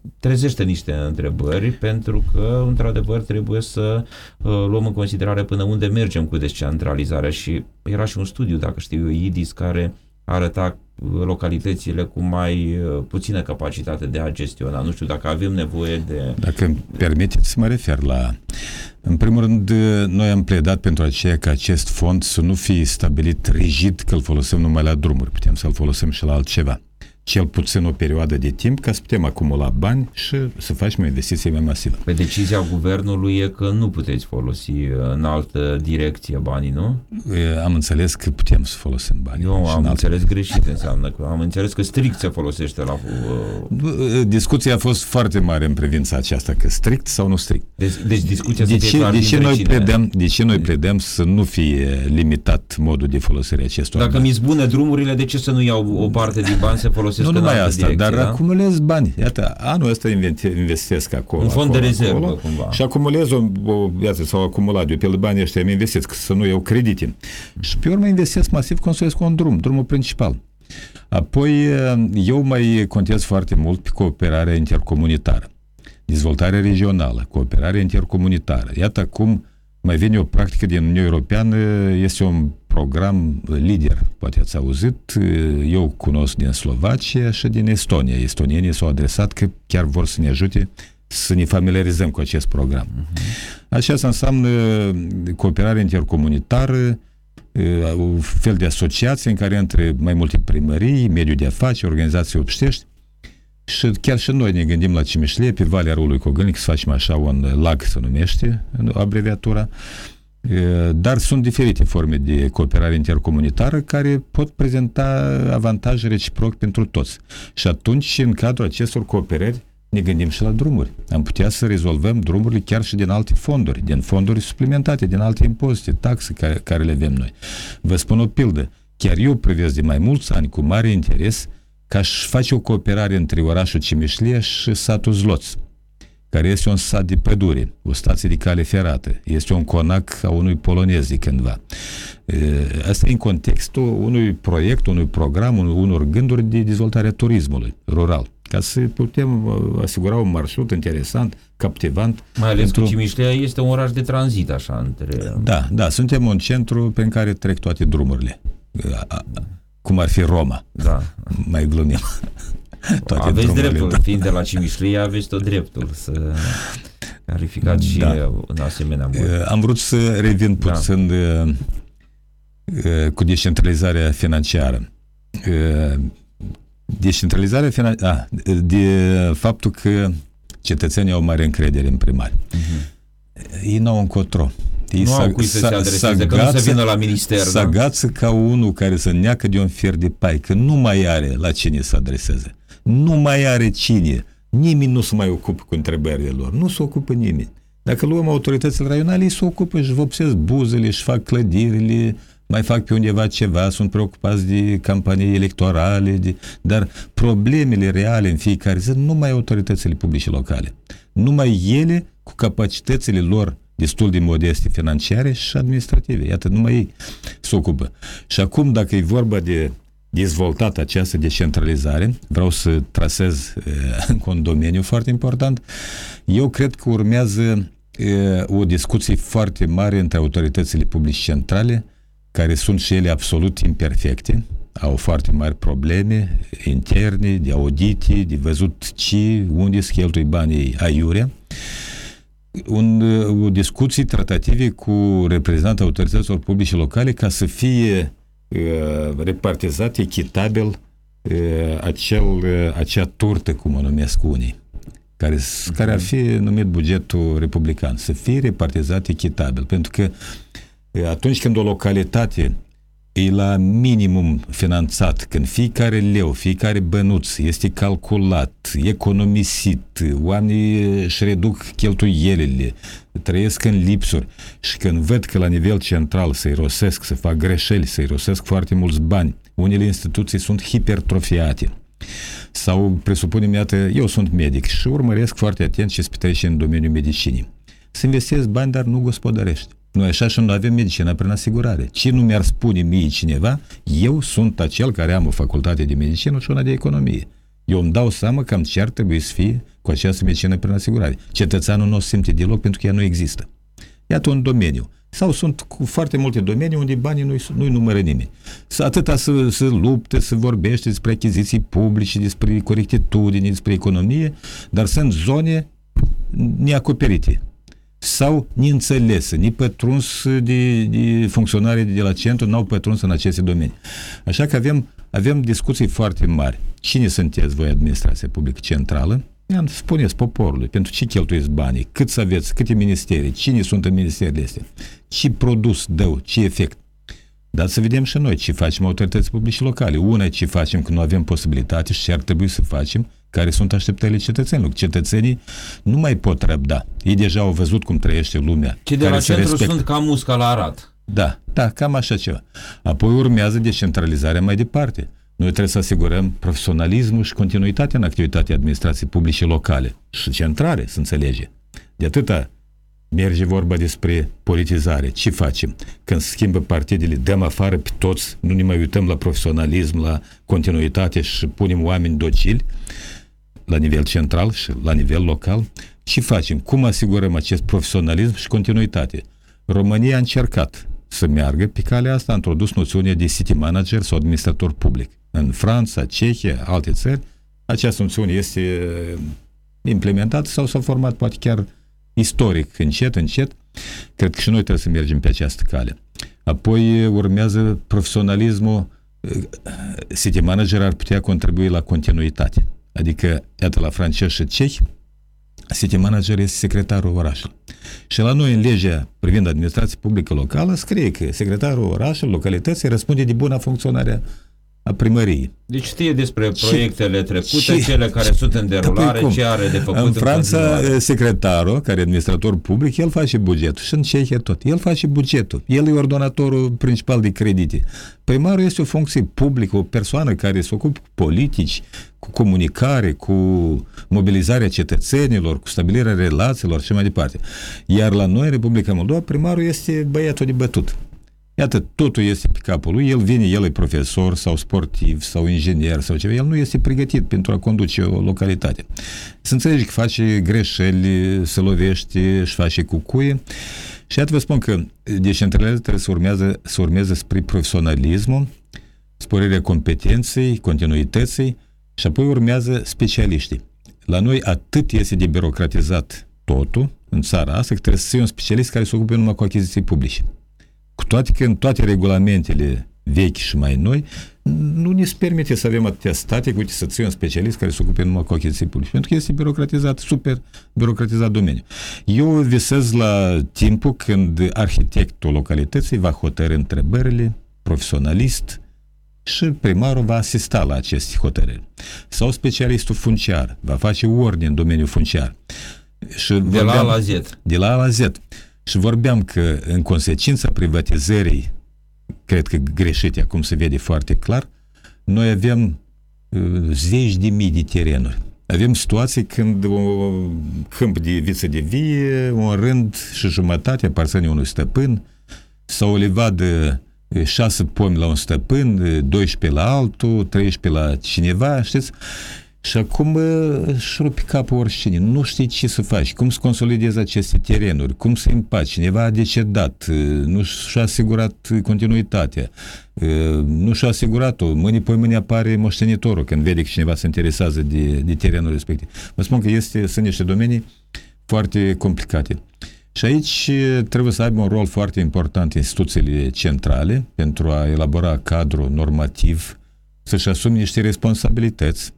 Uh, trezește niște întrebări pentru că, într-adevăr, trebuie să uh, luăm în considerare până unde mergem cu descentralizarea și era și un studiu, dacă știu eu, IDIS, care arăta uh, localitățile cu mai uh, puțină capacitate de a gestiona. Nu știu dacă avem nevoie de... Dacă îmi permiteți să mă refer la... În primul rând, noi am pledat pentru aceea ca acest fond să nu fie stabilit rigid că îl folosim numai la drumuri, putem să-l folosim și la altceva. Cel puțin o perioadă de timp ca să putem acumula bani și să facem o investiție mai masivă. Pe decizia guvernului e că nu puteți folosi uh, în altă direcție banii, nu? E, Am înțeles că putem să folosim bani. Eu am înțeles greșit, înseamnă că am înțeles că strict se folosește la... Uh, Discuția a fost foarte mare în privința aceasta, că strict sau nu strict. deci, deci discuția De să fie ce, clar de, ce dintre noi cine. predăm, de ce noi predăm să nu fie limitat modul de folosire a acestor Dacă bani? mi zbună drumurile, de ce să nu iau o parte din bani să folosesc Nu în numai altă asta, direcție, dar da? acumulez bani. Iată, anul ăsta invente- investesc acolo. Un fond acolo, de rezervă, acolo, cumva. Și acumulez o, o iată, s-au acumulat, de pe banii ăștia am investesc, să nu iau credite. Și pe urmă investesc masiv, construiesc un drum, drumul principal. Apoi, eu mai contez foarte mult pe cooperarea intercomunitară, dezvoltare regională, cooperare intercomunitară. Iată cum mai vine o practică din Uniunea Europeană, este un program lider, poate ați auzit, eu cunosc din Slovacia și din Estonia. Estonienii s-au adresat că chiar vor să ne ajute să ne familiarizăm cu acest program. Aceasta înseamnă cooperare intercomunitară, un fel de asociație în care între mai multe primării, mediul de afaceri, organizații obștești și chiar și noi ne gândim la Cimișlie, pe Valea Râului Cogălnic, să facem așa un lag, se numește abreviatura, dar sunt diferite forme de cooperare intercomunitară care pot prezenta avantaje reciproc pentru toți. Și atunci, în cadrul acestor cooperări, ne gândim și la drumuri. Am putea să rezolvăm drumurile chiar și din alte fonduri, din fonduri suplimentate, din alte impozite, taxe care, care le avem noi. Vă spun o pildă. Chiar eu privesc de mai mulți ani cu mare interes ca și face o cooperare între orașul Cimișlia și satul Zloț, care este un sat de pădure, o stație de cale ferată, este un conac a unui polonez de cândva. Asta e în contextul unui proiect, unui program, unor gânduri de dezvoltare a turismului rural ca să putem uh, asigura un marșrut interesant, captivant. Mai ales pentru... că Cimișlea este un oraș de tranzit, așa, între... Da, da, suntem un centru prin care trec toate drumurile, cum ar fi Roma. Da. Mai glumim. Toate aveți dreptul, da. fiind de la Cimișlia, aveți tot dreptul să clarificați și da. în asemenea mod. Uh, am vrut să revin da. puțin da. de, cu descentralizarea financiară Descentralizarea financiară, de faptul că cetățenii au mare încredere în primari. Uh-huh. Ei n-au încotro. Ei nu au cui să se adreseze, că nu să vină la minister. Să da? ca unul care să neacă de un fier de pai, că nu mai are la cine să adreseze. Nu mai are cine. Nimeni nu se mai ocupă cu întrebările lor. Nu se ocupă nimeni. Dacă luăm autoritățile raionale, ei se ocupă, își vopsesc buzele, își fac clădirile, mai fac pe undeva ceva, sunt preocupați de campanii electorale, de, dar problemele reale în fiecare zi numai autoritățile publice locale. Numai ele cu capacitățile lor destul de modeste financiare și administrative. Iată, numai ei se ocupă. Și acum, dacă e vorba de dezvoltat această decentralizare, vreau să trasez uh, încă un domeniu foarte important, eu cred că urmează uh, o discuție foarte mare între autoritățile publice centrale care sunt și ele absolut imperfecte, au foarte mari probleme interne, de audite, de văzut ce, unde se cheltui banii aiurea. Un, o discuții tratative cu reprezentanții autorităților publice locale ca să fie uh, repartizat echitabil uh, acel, uh, acea turtă, cum o numesc unii, care, care ar fi numit bugetul republican, să fie repartizat echitabil, pentru că atunci când o localitate e la minimum finanțat, când fiecare leu, fiecare bănuț este calculat, economisit, oamenii își reduc cheltuielile, trăiesc în lipsuri și când văd că la nivel central se irosesc, se fac greșeli, se irosesc foarte mulți bani, unele instituții sunt hipertrofiate, sau presupunem, iată, eu sunt medic și urmăresc foarte atent ce se petrece în domeniul medicinii. Să investesc bani, dar nu gospodărești. Noi așa și nu avem medicină prin asigurare. Ce nu mi-ar spune mie cineva, eu sunt acel care am o facultate de medicină și una de economie. Eu îmi dau seama cam ce ar trebui să fie cu această medicină prin asigurare. Cetățeanul nu o simte deloc pentru că ea nu există. Iată un domeniu. Sau sunt cu foarte multe domenii unde banii nu-i, nu-i numără nimeni. Să atâta să, să lupte, să vorbește despre achiziții publice, despre corectitudine, despre economie, dar sunt zone neacoperite sau neînțelesă, ni pătruns de, de funcționarii de la centru, n-au pătruns în aceste domenii. Așa că avem, avem discuții foarte mari. Cine sunteți voi, administrația publică centrală? Am spuneți poporului, pentru ce cheltuiesc banii, cât să aveți, câte ministerii, cine sunt în ministerile astea, ce produs dau, ce efect. Dar să vedem și noi ce facem autorități publice locale. Una, ce facem când nu avem posibilitate și ce ar trebui să facem, care sunt așteptările cetățenilor. Cetățenii nu mai pot răbda. Ei deja au văzut cum trăiește lumea. Ce de la centru respectă. sunt ca musca la arat. Da, da, cam așa ceva. Apoi urmează decentralizarea mai departe. Noi trebuie să asigurăm profesionalismul și continuitatea în activitatea administrației publice locale și centrare, să înțelege. De atâta merge vorba despre politizare. Ce facem? Când se schimbă partidele, dăm afară pe toți, nu ne mai uităm la profesionalism, la continuitate și punem oameni docili la nivel central și la nivel local. Ce facem? Cum asigurăm acest profesionalism și continuitate? România a încercat să meargă pe calea asta, a introdus noțiunea de city manager sau administrator public. În Franța, Cehia, alte țări, această noțiune este implementată sau s-a format poate chiar istoric, încet, încet. Cred că și noi trebuie să mergem pe această cale. Apoi urmează profesionalismul city manager ar putea contribui la continuitate. Adică, iată, la francez și cehi, city manager este secretarul orașului. Și la noi, în legea privind administrația publică locală, scrie că secretarul orașului, localității, răspunde de bună funcționare a primăriei. Deci știe despre proiectele trecute, și, cele care sunt în derulare, ce are de făcut în Franța, în secretarul, care e administrator public, el face bugetul și în Cehia tot. El face bugetul. El e ordonatorul principal de credite. Primarul este o funcție publică, o persoană care se ocupă cu politici, cu comunicare, cu mobilizarea cetățenilor, cu stabilirea relațiilor și mai departe. Iar la noi, în Republica Moldova, primarul este băiatul de bătut. Iată, totul este pe capul lui, el vine, el e profesor sau sportiv sau inginer sau ceva, el nu este pregătit pentru a conduce o localitate. Să înțelegi că face greșeli, se lovește, își face cucuie și iată vă spun că decentralizarea trebuie să, urmează, să urmeze spre profesionalismul, sporirea competenței, continuității și apoi urmează specialiștii. La noi atât este de birocratizat totul în țara asta că trebuie să fie un specialist care se ocupe numai cu achiziții publice. Cu toate că în toate regulamentele vechi și mai noi, nu ne permite să avem atâtea state, uite, să ții un specialist care se ocupe numai cu achiziții publice, pentru că este birocratizat, super birocratizat domeniu. Eu visez la timpul când arhitectul localității va hotărâ întrebările, profesionalist, și primarul va asista la aceste hotărâri. Sau specialistul funciar va face ordine în domeniul funciar. Și de vorbeam, la A la Z. De la A la Z. Și vorbeam că în consecința privatizării, cred că greșite acum se vede foarte clar, noi avem uh, zeci de mii de terenuri. Avem situații când un câmp de viță de vie, un rând și jumătate aparține unui stăpân, sau o livadă șase pomi la un stăpân, 12 la altul, 13 la cineva, știți? Și acum își rupi capul oricine. Nu știi ce să faci, cum să consolidezi aceste terenuri, cum să împaci. Cineva a decedat, nu și-a asigurat continuitatea, nu și-a asigurat-o. Mâine, poi mâine apare moștenitorul când vede că cineva se interesează de, de terenul respectiv. Vă spun că este, sunt niște domenii foarte complicate. Și aici trebuie să aibă un rol foarte important instituțiile centrale pentru a elabora cadru normativ, să-și asume niște responsabilități,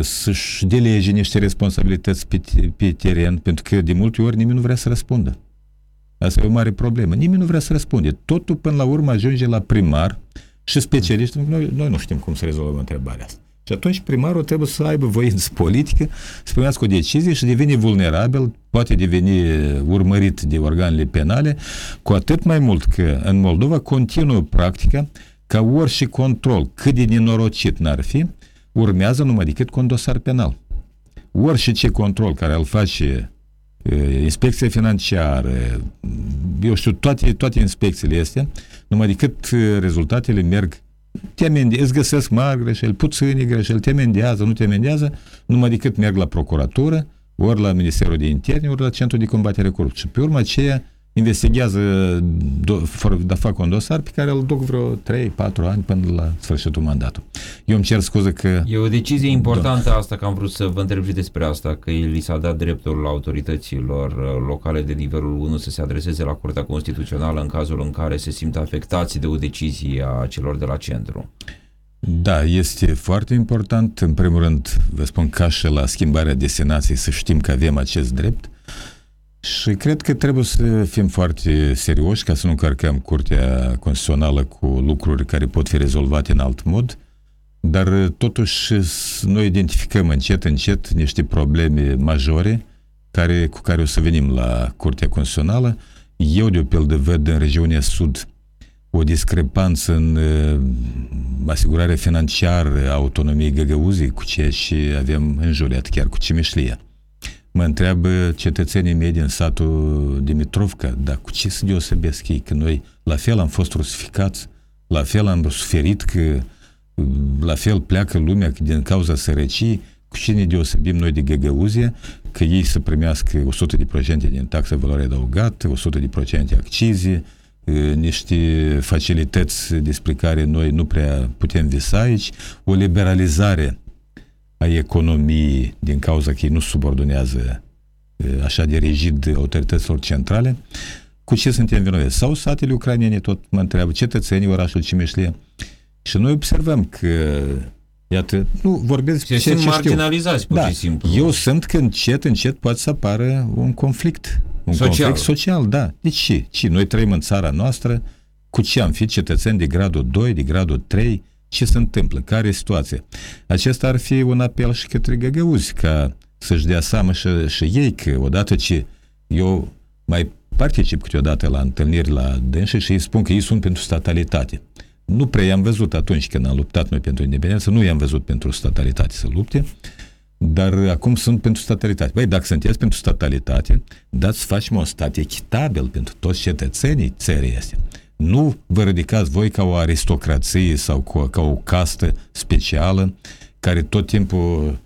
să-și delege niște responsabilități pe, pe teren, pentru că de multe ori nimeni nu vrea să răspundă. Asta e o mare problemă. Nimeni nu vrea să răspunde. Totul până la urmă ajunge la primar și specialiști. Noi, noi nu știm cum să rezolvăm întrebarea asta. Și atunci primarul trebuie să aibă voință politică, să primească o decizie și devine vulnerabil, poate deveni urmărit de organele penale, cu atât mai mult că în Moldova continuă practica ca orice control, cât de nenorocit n-ar fi, urmează numai decât cu un dosar penal. Orice ce control care îl face inspecția financiară, eu știu, toate, toate inspecțiile astea, numai decât rezultatele merg te amende, îți găsesc mari greșeli, puțini greșeli, te amendează, nu te amendează, numai decât merg la procuratură, ori la Ministerul de Interne, ori la Centrul de Combatere Corupției. Pe urmă aceea investigează, dar fac un dosar pe care îl duc vreo 3-4 ani până la sfârșitul mandatului. Eu îmi cer scuze că... E o decizie importantă da. asta, că am vrut să vă întreb și despre asta, că li s-a dat dreptul la autorităților uh, locale de nivelul 1 să se adreseze la Curtea Constituțională în cazul în care se simt afectați de o decizie a celor de la centru. Da, este foarte important. În primul rând, vă spun ca și la schimbarea destinației să știm că avem acest drept. Și cred că trebuie să fim foarte serioși ca să nu încărcăm Curtea Constituțională cu lucruri care pot fi rezolvate în alt mod, dar totuși noi identificăm încet, încet niște probleme majore care, cu care o să venim la Curtea Constituțională. Eu, de pildă, văd în regiunea Sud o discrepanță în uh, asigurarea financiară a autonomiei Găgăuzii cu ceea ce avem în Juliat, chiar cu Cimișlia. Mă întreabă cetățenii mei din satul Dimitrovca, dar cu ce se deosebesc ei? Că noi la fel am fost rusificați, la fel am suferit că la fel pleacă lumea din cauza sărăciei, cu ce ne deosebim noi de Găgăuzia, că ei să primească 100% din taxa valoare adăugată, 100% accizie, niște facilități despre care noi nu prea putem visa aici, o liberalizare a economiei din cauza că ei nu subordonează așa de rigid autorităților centrale, cu ce suntem vinovați? Sau satele ucrainene tot mă întreabă, cetățenii orașul Cimeșlie. Și noi observăm că Iată, nu vorbesc ce, ce marginalizați, pur da, și simplu. Eu sunt că încet, încet poate să apară un conflict. Un social. conflict social, da. De ce? ce? Noi trăim în țara noastră, cu ce am fi cetățeni de gradul 2, de gradul 3, ce se întâmplă, care e situația. Acesta ar fi un apel și către găgăuzi, ca să-și dea seama și, și ei că odată ce eu mai particip câteodată la întâlniri la dânsi și îi spun că ei sunt pentru statalitate. Nu prea i-am văzut atunci când am luptat noi pentru independență, nu i-am văzut pentru statalitate să lupte, dar acum sunt pentru statalitate. Băi, dacă sunteți pentru statalitate, dați să facem un stat echitabil pentru toți cetățenii țării este. Nu vă ridicați voi ca o aristocrație sau ca o castă specială care tot timpul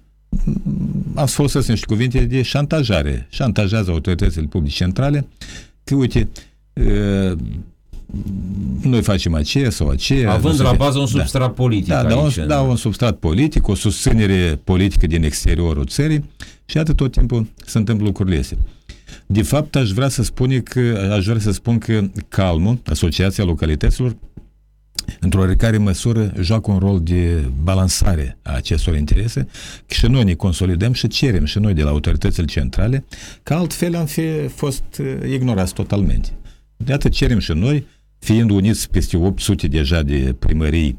am folosesc niște cuvinte de șantajare. Șantajează autoritățile publice centrale că, uite, noi facem aceea sau aceea. Având la bază un da. substrat da. politic da, aici. Da, un, da, un substrat politic, o susținere politică din exteriorul țării și atât tot timpul se întâmplă lucrurile astea. De fapt, aș vrea să spun că, aș vrea să spun că Calmul, Asociația Localităților, într-o oarecare măsură, joacă un rol de balansare a acestor interese și noi ne consolidăm și cerem și noi de la autoritățile centrale, că altfel am fi fost uh, ignorați totalmente. De atât cerem și noi, fiind uniți peste 800 deja de primării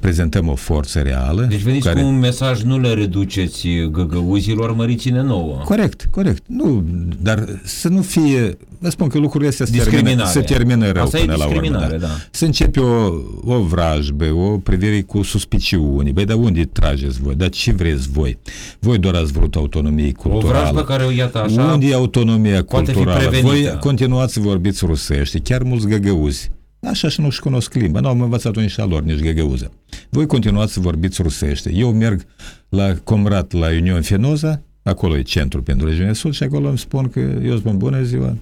prezentăm o forță reală. Deci veniți care... cu un mesaj, nu le reduceți găgăuzilor, măriți-ne nouă. Corect, corect. Nu, dar să nu fie, vă spun că lucrurile astea se termină, se termină rău Asta până la urmă. Da. Da. Să începe o, o vrajbă, o privire cu suspiciuni. Băi, dar unde trageți voi? Dar ce vreți voi? Voi doar ați vrut autonomie culturală. O vrajbă care, iată așa, Unde e autonomia culturală? Voi continuați să vorbiți rusește, chiar mulți găgăuzi Așa și nu-și cunosc limba. Nu am învățat-o nici a lor, nici găgăuză. Voi continuați să vorbiți rusește. Eu merg la Comrat, la Union Fenoza, acolo e centru pentru regiunea Sud și acolo îmi spun că eu spun bună ziua,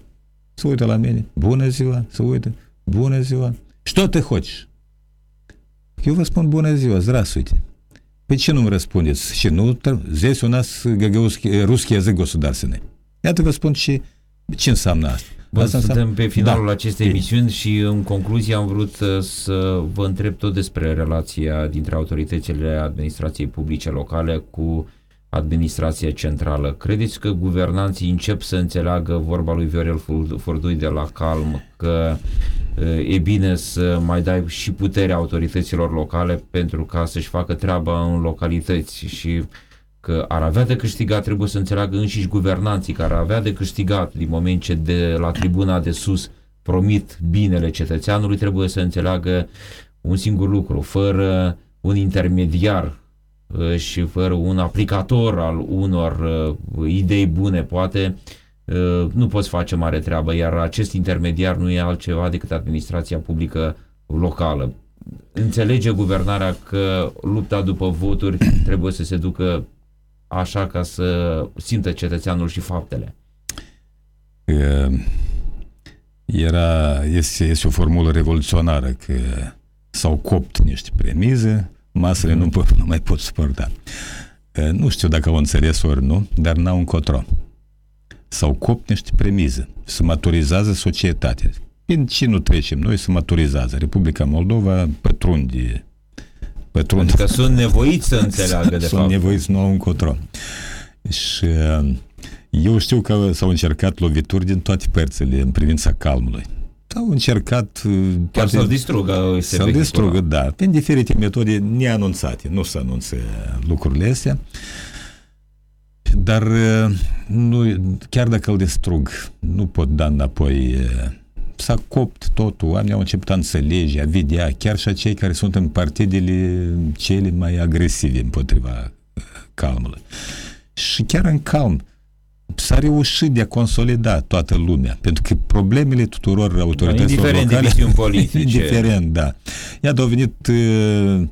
să uită la mine, bună ziua, să uită, bună ziua. Что ты хочешь? Eu vă spun bună ziua, здравствуйте. Păi ce nu-mi răspundeți? Și nu, здесь у нас русский язык государственный. Iată vă spun și ce înseamnă asta. Bun, Asta suntem pe finalul da. acestei emisiuni și în concluzie am vrut uh, să vă întreb tot despre relația dintre autoritățile administrației publice locale cu administrația centrală. Credeți că guvernanții încep să înțeleagă vorba lui Viorel Furdui de la Calm că uh, e bine să mai dai și puterea autorităților locale pentru ca să-și facă treaba în localități și că ar avea de câștigat, trebuie să înțeleagă înșiși guvernanții care ar avea de câștigat din moment ce de la tribuna de sus promit binele cetățeanului, trebuie să înțeleagă un singur lucru, fără un intermediar uh, și fără un aplicator al unor uh, idei bune, poate, uh, nu poți face mare treabă, iar acest intermediar nu e altceva decât administrația publică locală. Înțelege guvernarea că lupta după voturi trebuie să se ducă așa ca să simtă cetățeanul și faptele? Era, este, este o formulă revoluționară că s-au copt niște premize, masele nu, pot, nu mai pot suporta. Nu știu dacă au înțeles ori nu, dar n-au încotro. S-au copt niște premize, se maturizează societatea. Prin ce nu trecem noi, se maturizează. Republica Moldova pătrunde pătrund. Adică sunt nevoiți să înțeleagă, de sunt fapt. Sunt nevoiți, nu au încotro. Și uh, eu știu că s-au încercat lovituri din toate părțile în privința calmului. Au încercat... Uh, Chiar să-l distrugă. Să-l distrugă, da. Prin diferite metode neanunțate. Nu se anunță lucrurile astea. Dar uh, nu, chiar dacă îl distrug, nu pot da înapoi s-a copt totul, oamenii au început a înțelege, a vedea, chiar și cei care sunt în partidele cele mai agresive împotriva uh, calmului. Și chiar în calm s-a reușit de a consolida toată lumea, pentru că problemele tuturor autorităților indiferent locale... Indiferent politice. indiferent, da. Iată, au venit uh,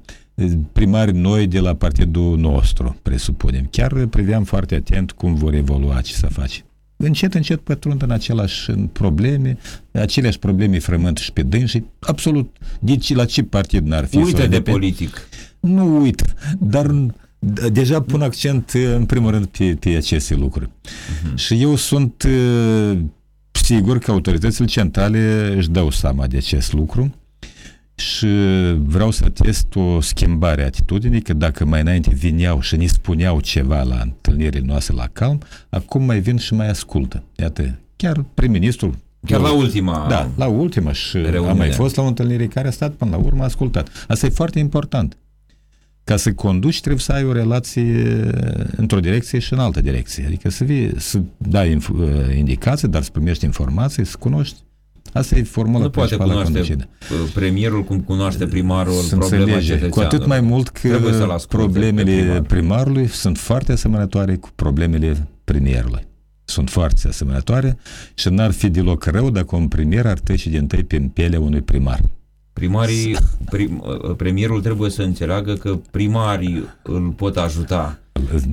primari noi de la partidul nostru, presupunem. Chiar priveam foarte atent cum vor evolua ce să face încet, încet pătrund în același probleme, aceleași probleme frământ și pe dânsi, absolut, deci la ce partid n-ar fi? Uită de politic. Nu uită, dar deja pun accent în primul rând pe, pe aceste lucruri. Uh-huh. Și eu sunt sigur că autoritățile centrale își dau seama de acest lucru și vreau să test o schimbare a atitudinii, că dacă mai înainte vineau și ne spuneau ceva la întâlnirile noastre la calm, acum mai vin și mai ascultă. Iată, chiar prim-ministrul Chiar la ultima Da, la ultima și reuniune. am mai fost la o întâlnire care a stat până la urmă ascultat. Asta e foarte important. Ca să conduci trebuie să ai o relație într-o direcție și în altă direcție. Adică să, vii, să dai inf- uh, indicații, dar să primești informații, să cunoști. Asta e formula Nu poate principală a cunoaște conducerii. uh, premierul cum cunoaște primarul Se problema înțelege. Cu atât mai cetățeanului. mult că Trebuie să-l asculte pe problemele primar. primarului sunt foarte asemănătoare cu problemele premierului. Sunt foarte asemănătoare și n-ar fi deloc rău dacă un premier ar trece din tăi pe pielea unui primar. Primarii, prim, uh, premierul trebuie să înțeleagă că primarii îl pot ajuta.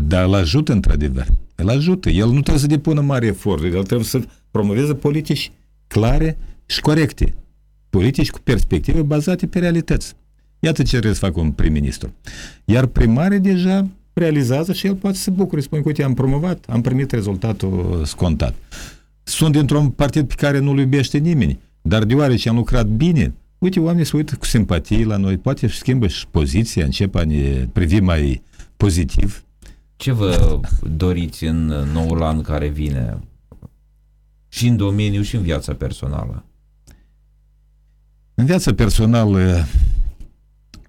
Dar îl ajută într-adevăr. Îl ajută. El nu trebuie să depună mari eforturi. El trebuie să promoveze politici clare și corecte. Politici cu perspective bazate pe realități. Iată ce trebuie să facă un prim-ministru. Iar primarii deja realizează și el poate să se bucure. Spune că, uite, am promovat, am primit rezultatul scontat. Sunt dintr-un partid pe care nu-l iubește nimeni, dar deoarece am lucrat bine, uite, oamenii se uită cu simpatie la noi, poate își schimbă și poziția, încep a ne privi mai pozitiv. Ce vă doriți în noul an care vine? Și în domeniu și în viața personală. În viața personală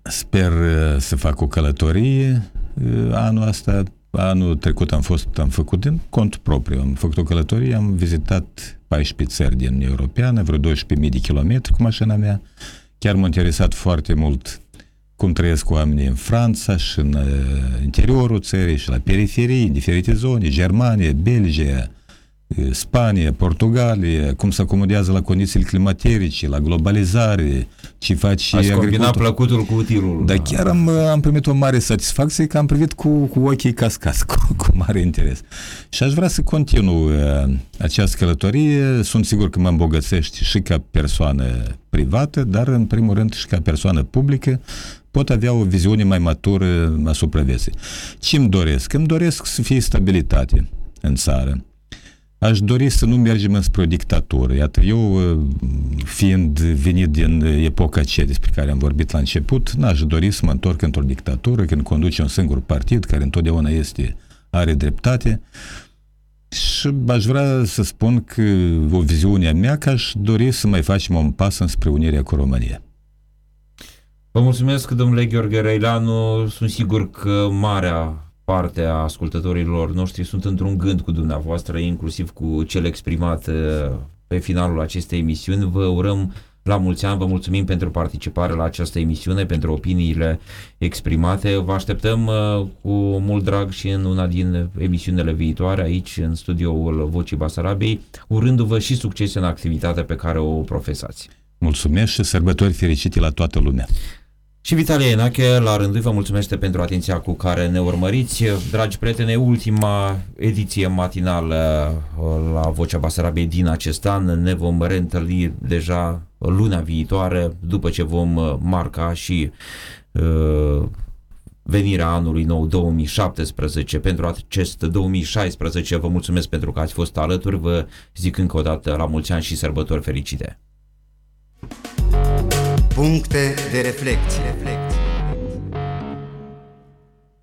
sper uh, să fac o călătorie uh, anul ăsta. Anul trecut am fost, am făcut în cont propriu, am făcut o călătorie, am vizitat 14 țări din Uniunea Europeană, vreo 12.000 de kilometri cu mașina mea. Chiar m-a interesat foarte mult cum trăiesc oamenii în Franța și în uh, interiorul țării și la periferii, în diferite zone, Germania, Belgia, uh, Spania, Portugalia, cum se acomodează la condițiile climaterice, la globalizare, ce face Ați combinat agricultura. plăcutul cu utilul. Dar chiar am, am primit o mare satisfacție că am privit cu, cu ochii cascați, cu, cu mare interes. Și aș vrea să continu uh, această călătorie. Sunt sigur că mă îmbogățește și ca persoană privată, dar în primul rând și ca persoană publică pot avea o viziune mai matură asupra vieții. Ce îmi doresc? Îmi doresc să fie stabilitate în țară. Aș dori să nu mergem înspre o dictatură. Iată, eu, uh, fiind venit din epoca aceea despre care am vorbit la început, n-aș dori să mă întorc într-o dictatură când conduce un singur partid care întotdeauna este, are dreptate. Și aș vrea să spun că o viziune a mea că aș dori să mai facem un pas înspre unirea cu România. Vă mulțumesc, domnule Gheorghe Răileanu. Sunt sigur că marea parte a ascultătorilor noștri sunt într-un gând cu dumneavoastră, inclusiv cu cel exprimat uh, pe finalul acestei emisiuni. Vă urăm la mulți ani, vă mulțumim pentru participare la această emisiune, pentru opiniile exprimate. Vă așteptăm uh, cu mult drag și în una din emisiunile viitoare aici în studioul Vocii Basarabiei, urându-vă și succes în activitatea pe care o profesați. Mulțumesc și sărbători fericite la toată lumea. Și Vitalie Enache, la rândul lui, vă mulțumește pentru atenția cu care ne urmăriți. Dragi prieteni, ultima ediție matinală uh, la Vocea Basarabiei din acest an. Ne vom reîntâlni deja luna viitoare, după ce vom uh, marca și uh, venirea anului nou 2017. Pentru acest 2016 vă mulțumesc pentru că ați fost alături. Vă zic încă o dată la mulți ani și sărbători fericite. Puncte de reflecție.